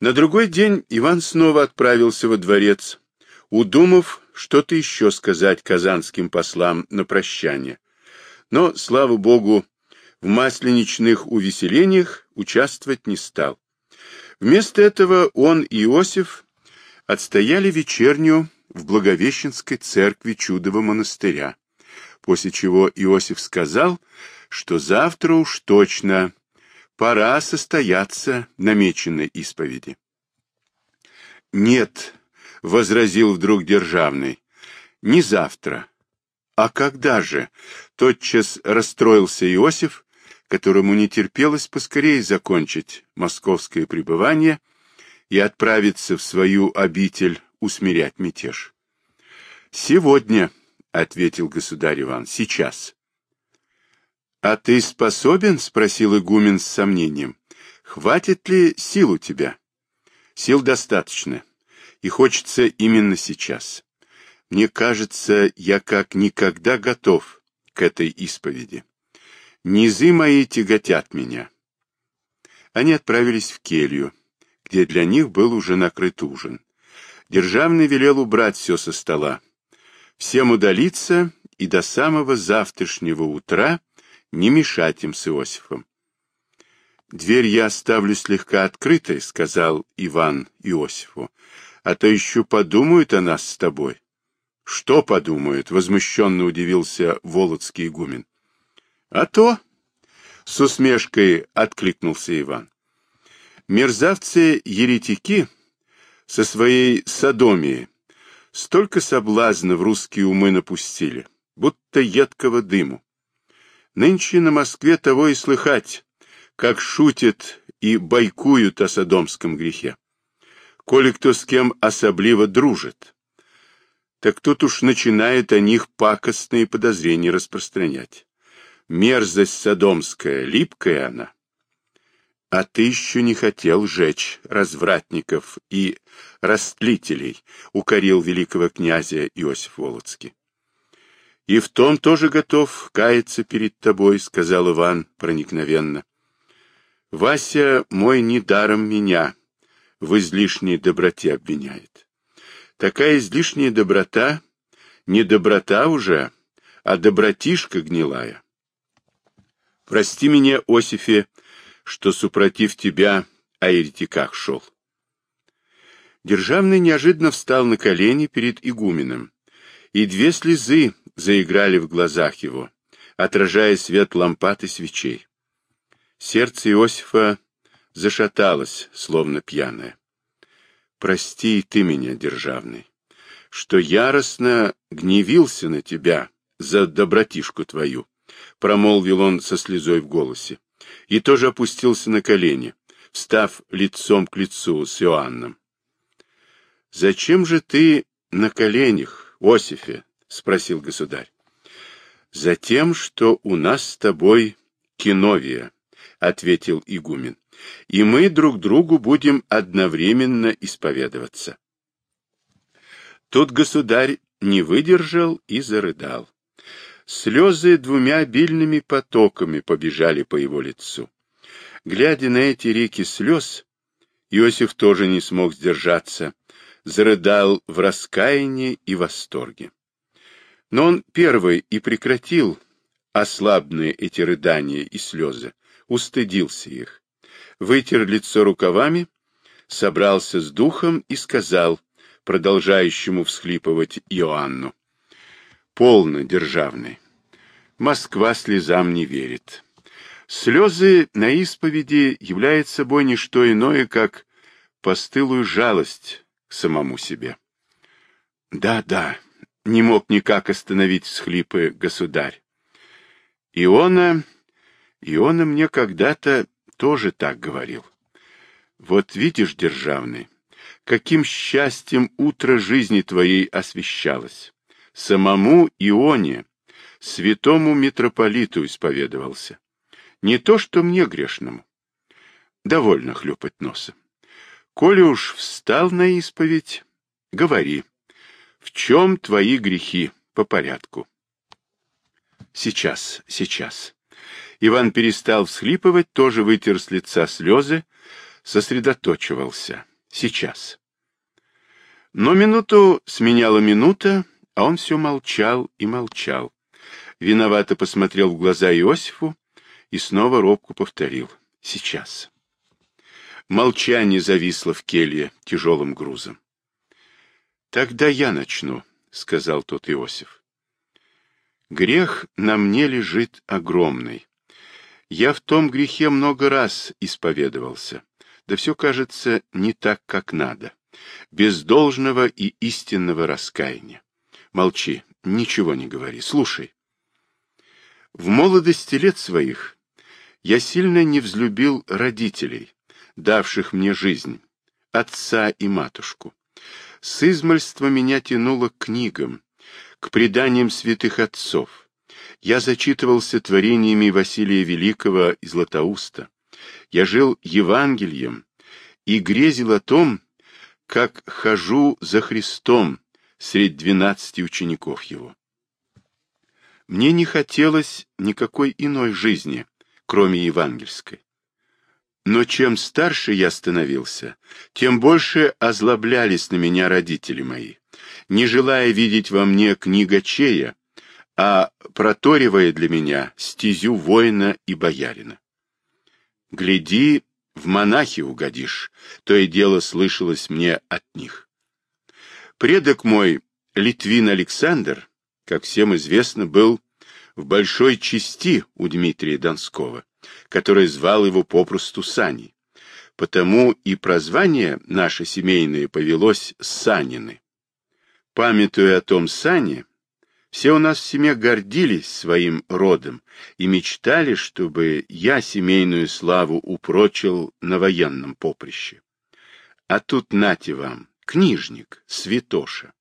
На другой день Иван снова отправился во дворец, удумав что-то еще сказать казанским послам на прощание. Но, слава богу, в масленичных увеселениях участвовать не стал. Вместо этого он и Иосиф отстояли вечернюю в Благовещенской церкви Чудового монастыря, после чего Иосиф сказал, что завтра уж точно пора состояться намеченной исповеди. «Нет», — возразил вдруг Державный, — «не завтра». «А когда же?» — тотчас расстроился Иосиф, которому не терпелось поскорее закончить московское пребывание и отправиться в свою обитель усмирять мятеж. «Сегодня», — ответил государь Иван, — «сейчас». «А ты способен?» — спросил игумен с сомнением. «Хватит ли сил у тебя?» «Сил достаточно, и хочется именно сейчас. Мне кажется, я как никогда готов к этой исповеди. Низы мои тяготят меня». Они отправились в келью, где для них был уже накрыт ужин. Державный велел убрать все со стола, всем удалиться и до самого завтрашнего утра не мешать им с Иосифом. «Дверь я оставлю слегка открытой», — сказал Иван Иосифу, — «а то еще подумают о нас с тобой». «Что подумают?» — возмущенно удивился Володский игумен. «А то», — с усмешкой откликнулся Иван, — «мерзавцы-еретики со своей садомией столько соблазна в русские умы напустили, будто едкого дыму. Нынче на Москве того и слыхать, как шутят и байкуют о содомском грехе. Коли кто с кем особливо дружит, так тут уж начинают о них пакостные подозрения распространять. Мерзость содомская, липкая она. А ты еще не хотел жечь развратников и растлителей, укорил великого князя Иосиф Волоцкий. И в том тоже готов каяться перед тобой, сказал Иван проникновенно. Вася мой недаром меня в излишней доброте обвиняет. Такая излишняя доброта не доброта уже, а добротишка гнилая. Прости меня, Осифе, что супротив тебя о еретиках шел. Державный неожиданно встал на колени перед игуменом, и две слезы заиграли в глазах его, отражая свет лампад и свечей. Сердце Иосифа зашаталось, словно пьяное. «Прости ты меня, державный, что яростно гневился на тебя за добротишку твою», — промолвил он со слезой в голосе, и тоже опустился на колени, встав лицом к лицу с Иоанном. «Зачем же ты на коленях, Осифе?» — спросил государь. — Затем, что у нас с тобой киновия, — ответил игумен, — и мы друг другу будем одновременно исповедоваться. Тут государь не выдержал и зарыдал. Слезы двумя обильными потоками побежали по его лицу. Глядя на эти реки слез, Иосиф тоже не смог сдержаться, зарыдал в раскаянии и восторге. Но он первый и прекратил ослабные эти рыдания и слезы, устыдился их, вытер лицо рукавами, собрался с духом и сказал продолжающему всхлипывать Иоанну, «Полно, державный, Москва слезам не верит. Слезы на исповеди являют собой не что иное, как постылую жалость к самому себе». «Да, да», не мог никак остановить всхлипы государь. Иона, Иона мне когда-то тоже так говорил. Вот видишь, державный, каким счастьем утро жизни твоей освещалось. Самому Ионе, святому митрополиту исповедовался. Не то, что мне грешному. Довольно хлюпать носом. Коли уж встал на исповедь, говори. В чем твои грехи? По порядку. Сейчас, сейчас. Иван перестал всхлипывать, тоже вытер с лица слезы, сосредоточивался. Сейчас. Но минуту сменяла минута, а он все молчал и молчал. Виновато посмотрел в глаза Иосифу и снова робко повторил. Сейчас. Молчание зависло в келье тяжелым грузом. «Тогда я начну», — сказал тот Иосиф. «Грех на мне лежит огромный. Я в том грехе много раз исповедовался, да все кажется не так, как надо, без должного и истинного раскаяния. Молчи, ничего не говори, слушай. В молодости лет своих я сильно не взлюбил родителей, давших мне жизнь, отца и матушку. С измальства меня тянуло к книгам, к преданиям святых отцов. Я зачитывался творениями Василия Великого и Златоуста. Я жил Евангелием и грезил о том, как хожу за Христом среди двенадцати учеников его. Мне не хотелось никакой иной жизни, кроме евангельской. Но чем старше я становился, тем больше озлоблялись на меня родители мои, не желая видеть во мне книгачея, а проторивая для меня стезю воина и боярина. «Гляди, в монахи угодишь», — то и дело слышалось мне от них. Предок мой, Литвин Александр, как всем известно, был в большой части у Дмитрия Донского, который звал его попросту Сани. Потому и прозвание наше семейное повелось Санины. Памятуя о том Сане, все у нас в семье гордились своим родом и мечтали, чтобы я семейную славу упрочил на военном поприще. А тут нате вам, книжник, святоша.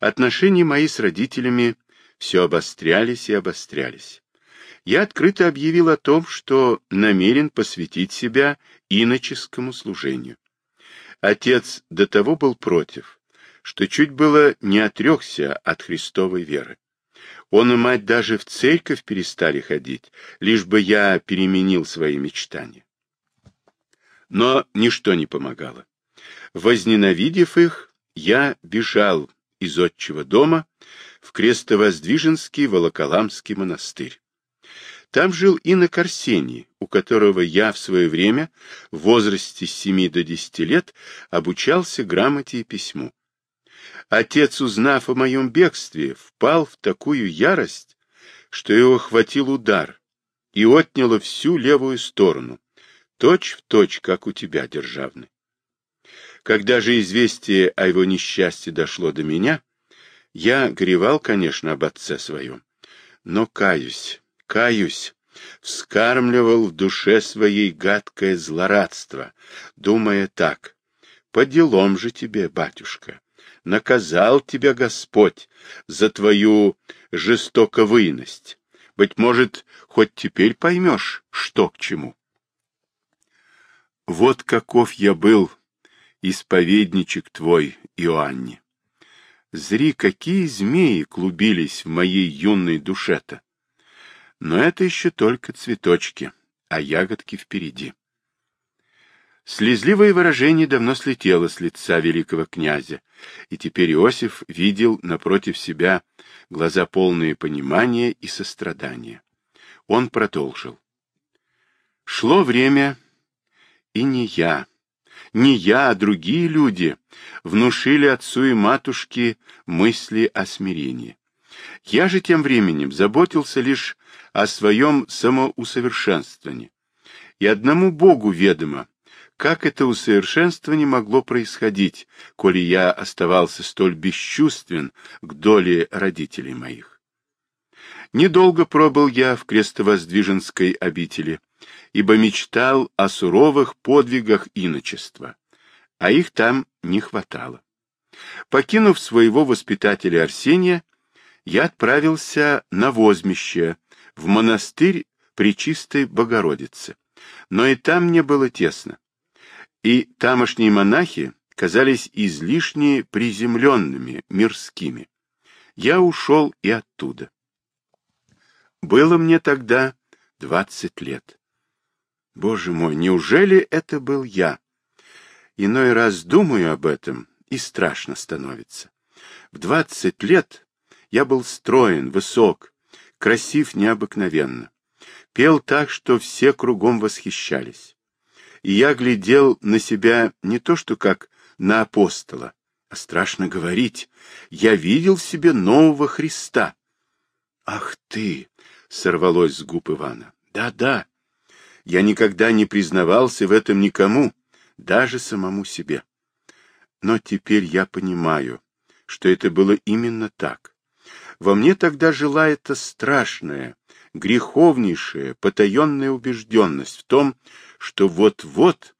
Отношения мои с родителями все обострялись и обострялись я открыто объявил о том, что намерен посвятить себя иноческому служению. Отец до того был против, что чуть было не отрекся от Христовой веры. Он и мать даже в церковь перестали ходить, лишь бы я переменил свои мечтания. Но ничто не помогало. Возненавидев их, я бежал из отчего дома в Крестовоздвиженский Волоколамский монастырь. Там жил инок Арсений, у которого я в свое время, в возрасте с 7 до 10 лет, обучался грамоте и письму. Отец, узнав о моем бегстве, впал в такую ярость, что его хватил удар и отняло всю левую сторону, точь в точь, как у тебя, державный. Когда же известие о его несчастье дошло до меня, я горевал, конечно, об отце своем, но каюсь, каюсь, вскармливал в душе своей гадкое злорадство, думая так, «По делам же тебе, батюшка, наказал тебя Господь за твою жестоковыйность. Быть может, хоть теперь поймешь, что к чему». Вот каков я был, исповедничек твой, Иоанне. Зри, какие змеи клубились в моей юной душе-то. Но это еще только цветочки, а ягодки впереди. Слезливое выражение давно слетело с лица великого князя, и теперь Иосиф видел напротив себя глаза полные понимания и сострадания. Он продолжил. Шло время, и не я, не я, а другие люди внушили отцу и матушке мысли о смирении. Я же тем временем заботился лишь о своем самоусовершенствовании. И одному Богу ведомо, как это усовершенствование могло происходить, коли я оставался столь бесчувствен к доле родителей моих. Недолго пробыл я в крестовоздвиженской обители, ибо мечтал о суровых подвигах иночества, а их там не хватало. Покинув своего воспитателя Арсения, я отправился на возмище, в монастырь Пречистой Богородицы. Но и там мне было тесно. И тамошние монахи казались излишне приземленными, мирскими. Я ушел и оттуда. Было мне тогда двадцать лет. Боже мой, неужели это был я? Иной раз думаю об этом, и страшно становится. В двадцать лет я был строен, высок, красив необыкновенно. Пел так, что все кругом восхищались. И я глядел на себя не то что как на апостола, а страшно говорить, я видел в себе нового Христа. «Ах ты!» — сорвалось с губ Ивана. «Да-да, я никогда не признавался в этом никому, даже самому себе. Но теперь я понимаю, что это было именно так. Во мне тогда жила эта страшная, греховнейшая, потаенная убежденность в том, что вот-вот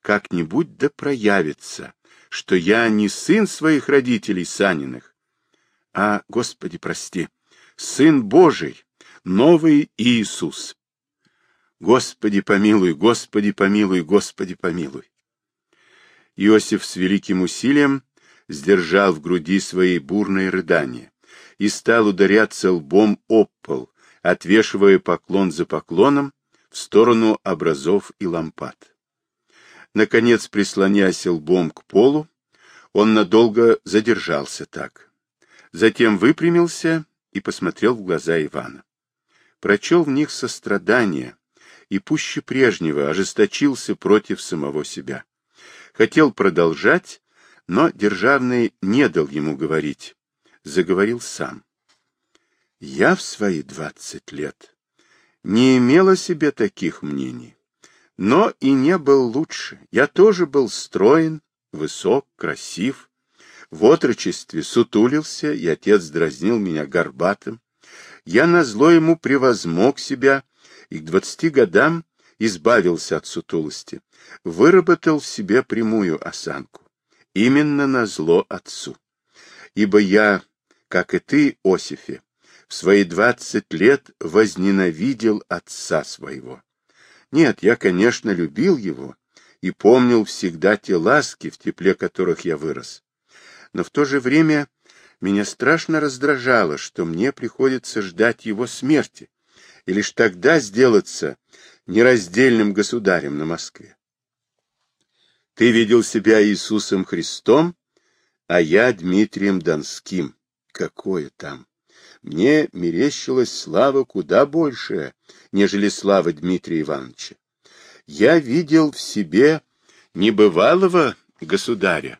как-нибудь да проявится, что я не сын своих родителей Саниных, а, Господи, прости, сын Божий, новый Иисус. Господи, помилуй, Господи, помилуй, Господи, помилуй. Иосиф с великим усилием сдержал в груди свои бурные рыдания и стал ударяться лбом об пол, отвешивая поклон за поклоном в сторону образов и лампад. Наконец, прислоняясь лбом к полу, он надолго задержался так. Затем выпрямился и посмотрел в глаза Ивана. Прочел в них сострадание и пуще прежнего ожесточился против самого себя. Хотел продолжать, но Державный не дал ему говорить. Заговорил сам. Я в свои двадцать лет не имел о себе таких мнений, но и не был лучше. Я тоже был строен, высок, красив. В отрочестве сутулился, и отец дразнил меня горбатым. Я назло ему превозмог себя, и к двадцати годам избавился от сутулости, выработал в себе прямую осанку именно на зло отцу. Ибо я, как и ты, Осифе, в свои двадцать лет возненавидел отца своего. Нет, я, конечно, любил его и помнил всегда те ласки, в тепле которых я вырос. Но в то же время меня страшно раздражало, что мне приходится ждать его смерти, и лишь тогда сделаться нераздельным государем на Москве. Ты видел себя Иисусом Христом, а я Дмитрием Донским. Какое там? Мне мерещилась слава куда большая, нежели слава Дмитрия Ивановича. Я видел в себе небывалого государя,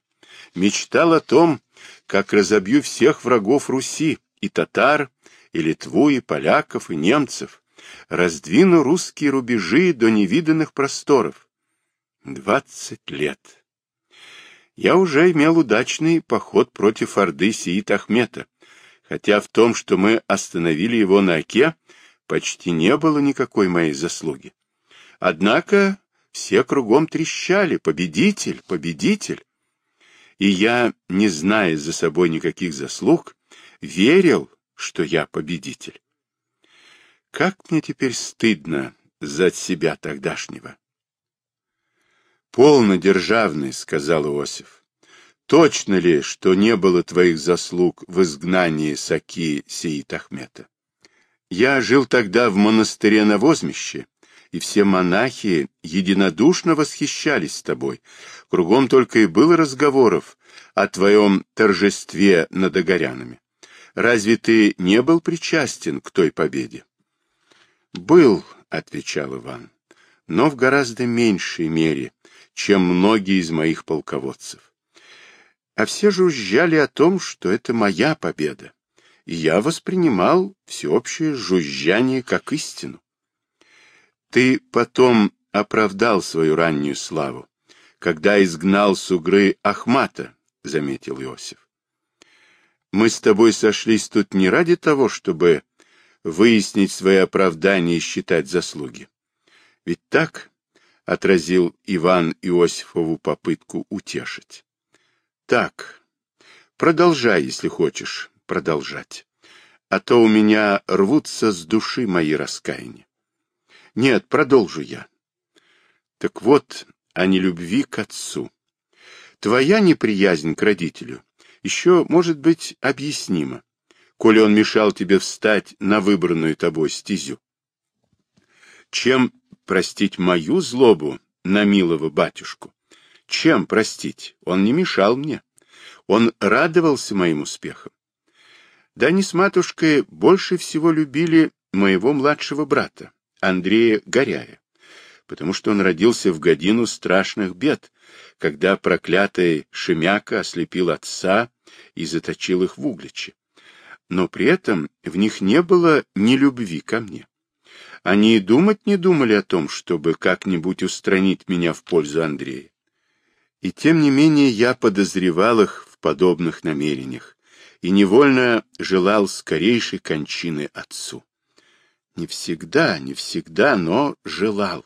мечтал о том, как разобью всех врагов Руси, и татар, и Литву, и поляков, и немцев, раздвину русские рубежи до невиданных просторов. Двадцать лет. Я уже имел удачный поход против Орды Сиит Ахмета, хотя в том, что мы остановили его на Оке, почти не было никакой моей заслуги. Однако все кругом трещали «Победитель! Победитель!» И я, не зная за собой никаких заслуг, верил, что я победитель. Как мне теперь стыдно за себя тогдашнего. «Полно державный», — сказал Иосиф. «Точно ли, что не было твоих заслуг в изгнании Саки Сеид Ахмета? Я жил тогда в монастыре на Возмеще, и все монахи единодушно восхищались тобой. Кругом только и было разговоров о твоем торжестве над огорянами. Разве ты не был причастен к той победе? — Был, — отвечал Иван, — но в гораздо меньшей мере, чем многие из моих полководцев. А все жужжали о том, что это моя победа, и я воспринимал всеобщее жужжание как истину. Ты потом оправдал свою раннюю славу, когда изгнал с Угры Ахмата, — заметил Иосиф. Мы с тобой сошлись тут не ради того, чтобы выяснить свои оправдания и считать заслуги. Ведь так отразил Иван Иосифову попытку утешить. Так, продолжай, если хочешь продолжать, а то у меня рвутся с души мои раскаяния. Нет, продолжу я. Так вот, о нелюбви к отцу. Твоя неприязнь к родителю еще может быть объяснима, коли он мешал тебе встать на выбранную тобой стезю. Чем простить мою злобу на милого батюшку? Чем простить? Он не мешал мне. Он радовался моим успехам. Да они с матушкой больше всего любили моего младшего брата, Андрея Горяя, потому что он родился в годину страшных бед, когда проклятый Шемяка ослепил отца и заточил их в угличе. Но при этом в них не было ни любви ко мне. Они и думать не думали о том, чтобы как-нибудь устранить меня в пользу Андрея. И тем не менее я подозревал их в подобных намерениях и невольно желал скорейшей кончины отцу. Не всегда, не всегда, но желал,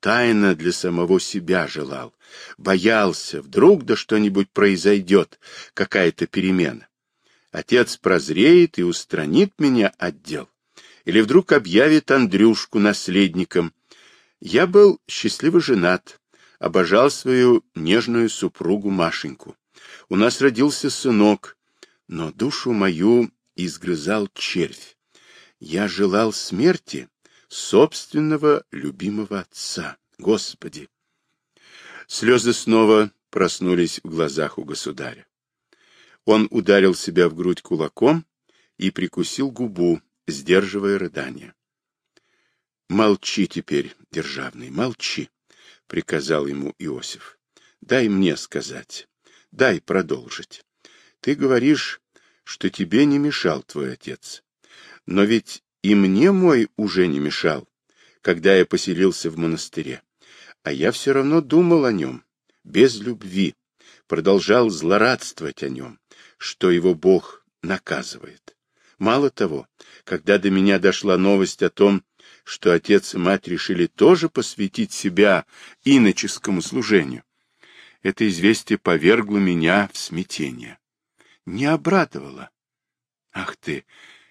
тайно для самого себя желал, боялся, вдруг да что-нибудь произойдет, какая-то перемена. Отец прозреет и устранит меня от дел, или вдруг объявит Андрюшку наследником. Я был счастливо женат, обожал свою нежную супругу Машеньку. У нас родился сынок, но душу мою изгрызал червь. Я желал смерти собственного любимого отца. Господи! Слезы снова проснулись в глазах у государя. Он ударил себя в грудь кулаком и прикусил губу, сдерживая рыдание. — Молчи теперь, державный, молчи. — приказал ему Иосиф. — Дай мне сказать. Дай продолжить. Ты говоришь, что тебе не мешал твой отец. Но ведь и мне мой уже не мешал, когда я поселился в монастыре. А я все равно думал о нем, без любви, продолжал злорадствовать о нем, что его Бог наказывает. Мало того, когда до меня дошла новость о том, что отец и мать решили тоже посвятить себя иноческому служению. Это известие повергло меня в смятение. Не обрадовало. Ах ты,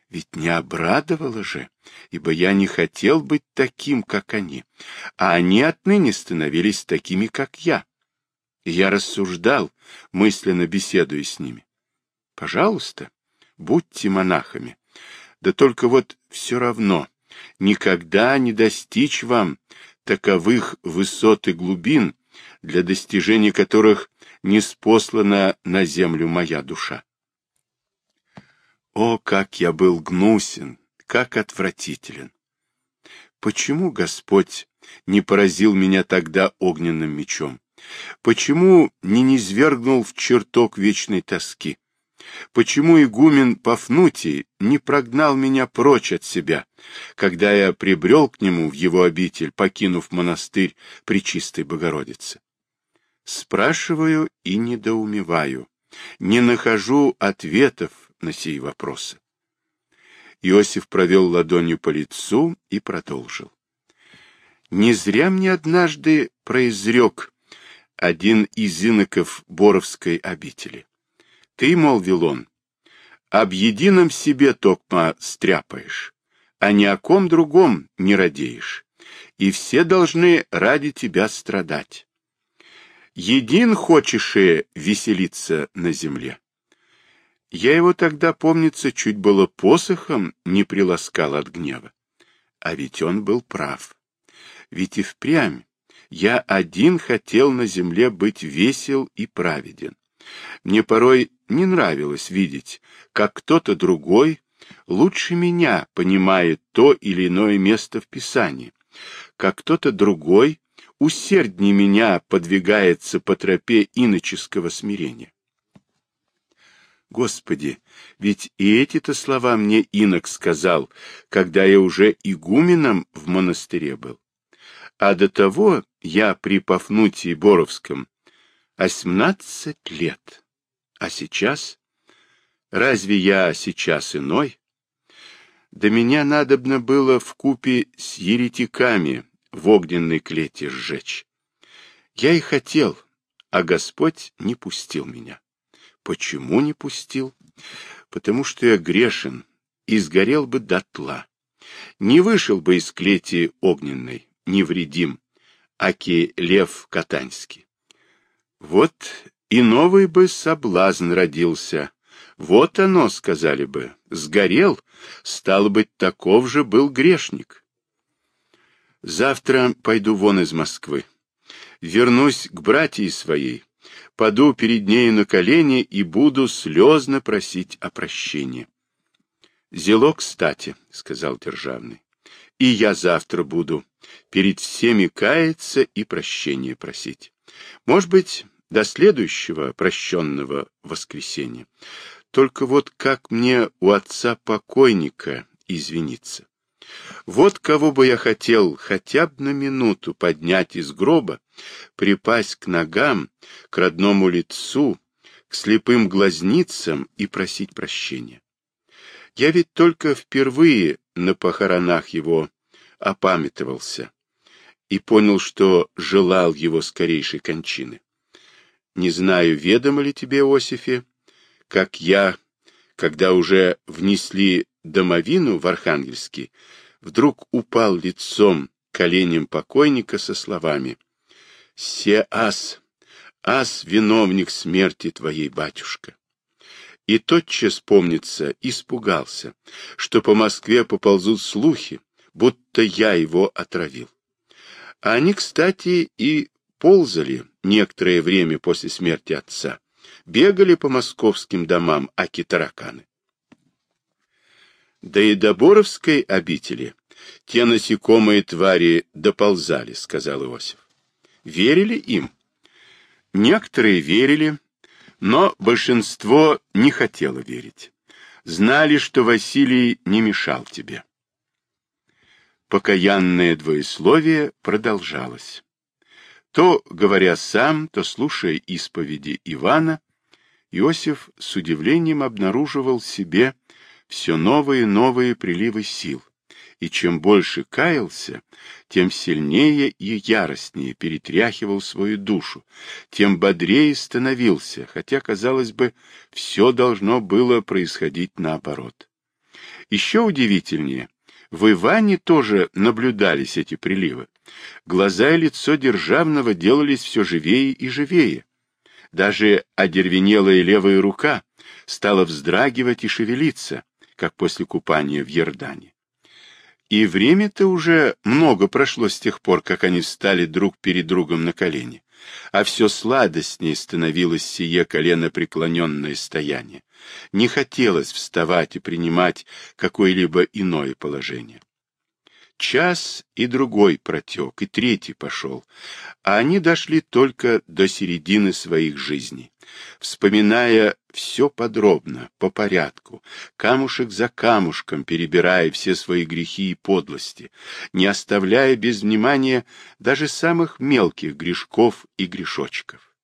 ведь не обрадовало же, ибо я не хотел быть таким, как они, а они отныне становились такими, как я. И я рассуждал, мысленно беседуя с ними. Пожалуйста, будьте монахами. Да только вот все равно никогда не достичь вам таковых высот и глубин, для достижения которых не спослана на землю моя душа. О, как я был гнусен, как отвратителен! Почему Господь не поразил меня тогда огненным мечом? Почему не низвергнул в чертог вечной тоски? Почему игумен Пафнутий не прогнал меня прочь от себя, когда я прибрел к нему в его обитель, покинув монастырь при чистой Богородице? Спрашиваю и недоумеваю, не нахожу ответов на сей вопросы. Иосиф провел ладонью по лицу и продолжил. Не зря мне однажды произрек один из иноков Боровской обители. Ты, молвил он, об едином себе токма стряпаешь, а ни о ком другом не радеешь, и все должны ради тебя страдать. Един хочешь и веселиться на земле. Я его тогда, помнится, чуть было посохом не приласкал от гнева. А ведь он был прав. Ведь и впрямь я один хотел на земле быть весел и праведен. Мне порой не нравилось видеть, как кто-то другой лучше меня понимает то или иное место в Писании, как кто-то другой усерднее меня подвигается по тропе иноческого смирения. Господи, ведь и эти-то слова мне инок сказал, когда я уже игуменом в монастыре был. А до того я при Пафнутии Боровском Восемнадцать лет. А сейчас? Разве я сейчас иной? Да меня надобно было в купе с еретиками в огненной клете сжечь. Я и хотел, а Господь не пустил меня. Почему не пустил? Потому что я грешен и сгорел бы дотла. Не вышел бы из клети огненной, невредим, аки лев катанский. Вот и новый бы соблазн родился. Вот оно, сказали бы, сгорел, стало быть, таков же был грешник. Завтра пойду вон из Москвы. Вернусь к братьей своей, паду перед нею на колени и буду слезно просить о прощении. — Зело кстати, — сказал Державный, — и я завтра буду перед всеми каяться и прощения просить. Может быть, до следующего прощенного воскресенья. Только вот как мне у отца покойника извиниться? Вот кого бы я хотел хотя бы на минуту поднять из гроба, припасть к ногам, к родному лицу, к слепым глазницам и просить прощения. Я ведь только впервые на похоронах его опамятовался и понял, что желал его скорейшей кончины. Не знаю, ведомо ли тебе, Осифе, как я, когда уже внесли домовину в Архангельский, вдруг упал лицом коленем покойника со словами «Се ас, ас, виновник смерти твоей, батюшка». И тотчас, помнится, испугался, что по Москве поползут слухи, будто я его отравил. А они, кстати, и ползали некоторое время после смерти отца, бегали по московским домам аки тараканы. Да и до Боровской обители те насекомые твари доползали, сказал Иосиф. Верили им? Некоторые верили, но большинство не хотело верить. Знали, что Василий не мешал тебе. Покаянное двоесловие продолжалось. То, говоря сам, то слушая исповеди Ивана, Иосиф с удивлением обнаруживал в себе все новые и новые приливы сил, и чем больше каялся, тем сильнее и яростнее перетряхивал свою душу, тем бодрее становился, хотя, казалось бы, все должно было происходить наоборот. Еще удивительнее, в Иване тоже наблюдались эти приливы. Глаза и лицо Державного делались все живее и живее. Даже одервенелая левая рука стала вздрагивать и шевелиться, как после купания в Ердане. И время-то уже много прошло с тех пор, как они встали друг перед другом на колени, а все сладостнее становилось сие колено преклоненное стояние. Не хотелось вставать и принимать какое-либо иное положение. Час и другой протек, и третий пошел, а они дошли только до середины своих жизней, вспоминая все подробно, по порядку, камушек за камушком, перебирая все свои грехи и подлости, не оставляя без внимания даже самых мелких грешков и грешочков.